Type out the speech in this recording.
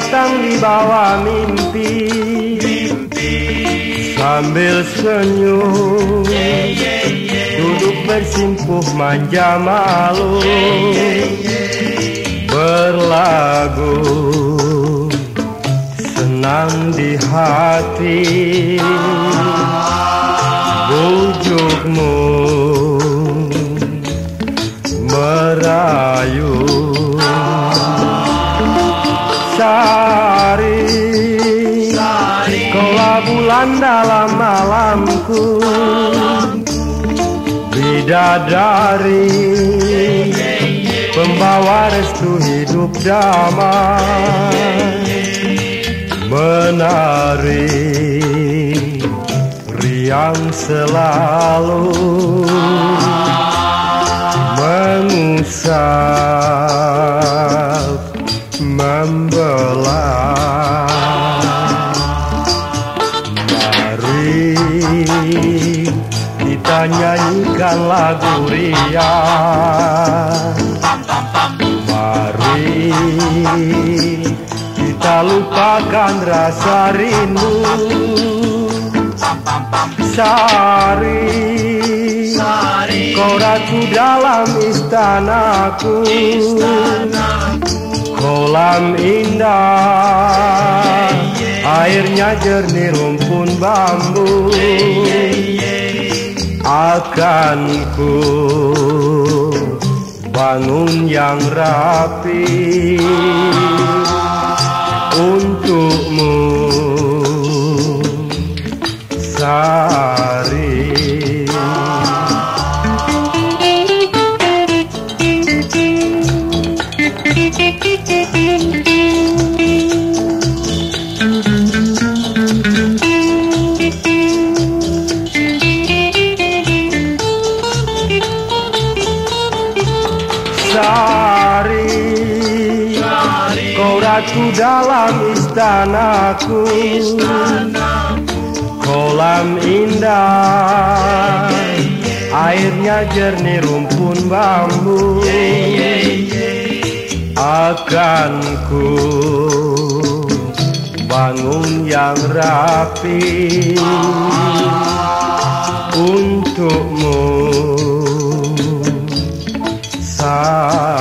datang di bawah mimpi, mimpi. sambil senyum yeah, yeah, yeah. duduk bersimpuh manja malu yeah, yeah, yeah. berlagu senang di hati ah. bujukmu Sari. Kaulah bulan dalam malamku. Bidadari. Pembawa restu hidup damai. Menari Riang selalu kita nyanyikan lagu riang Mari kita lupakan rasa rindu. Sari Kau ratu dalam istanaku. Kolam indah Airnya jernih rumpun bambu. Akan ku bangun yang rapi. Untukmu aku dalam istanaku. Kolam indah. Airnya jernih rumpun bambu Akan ku bangun yang rapi Untukmu Saat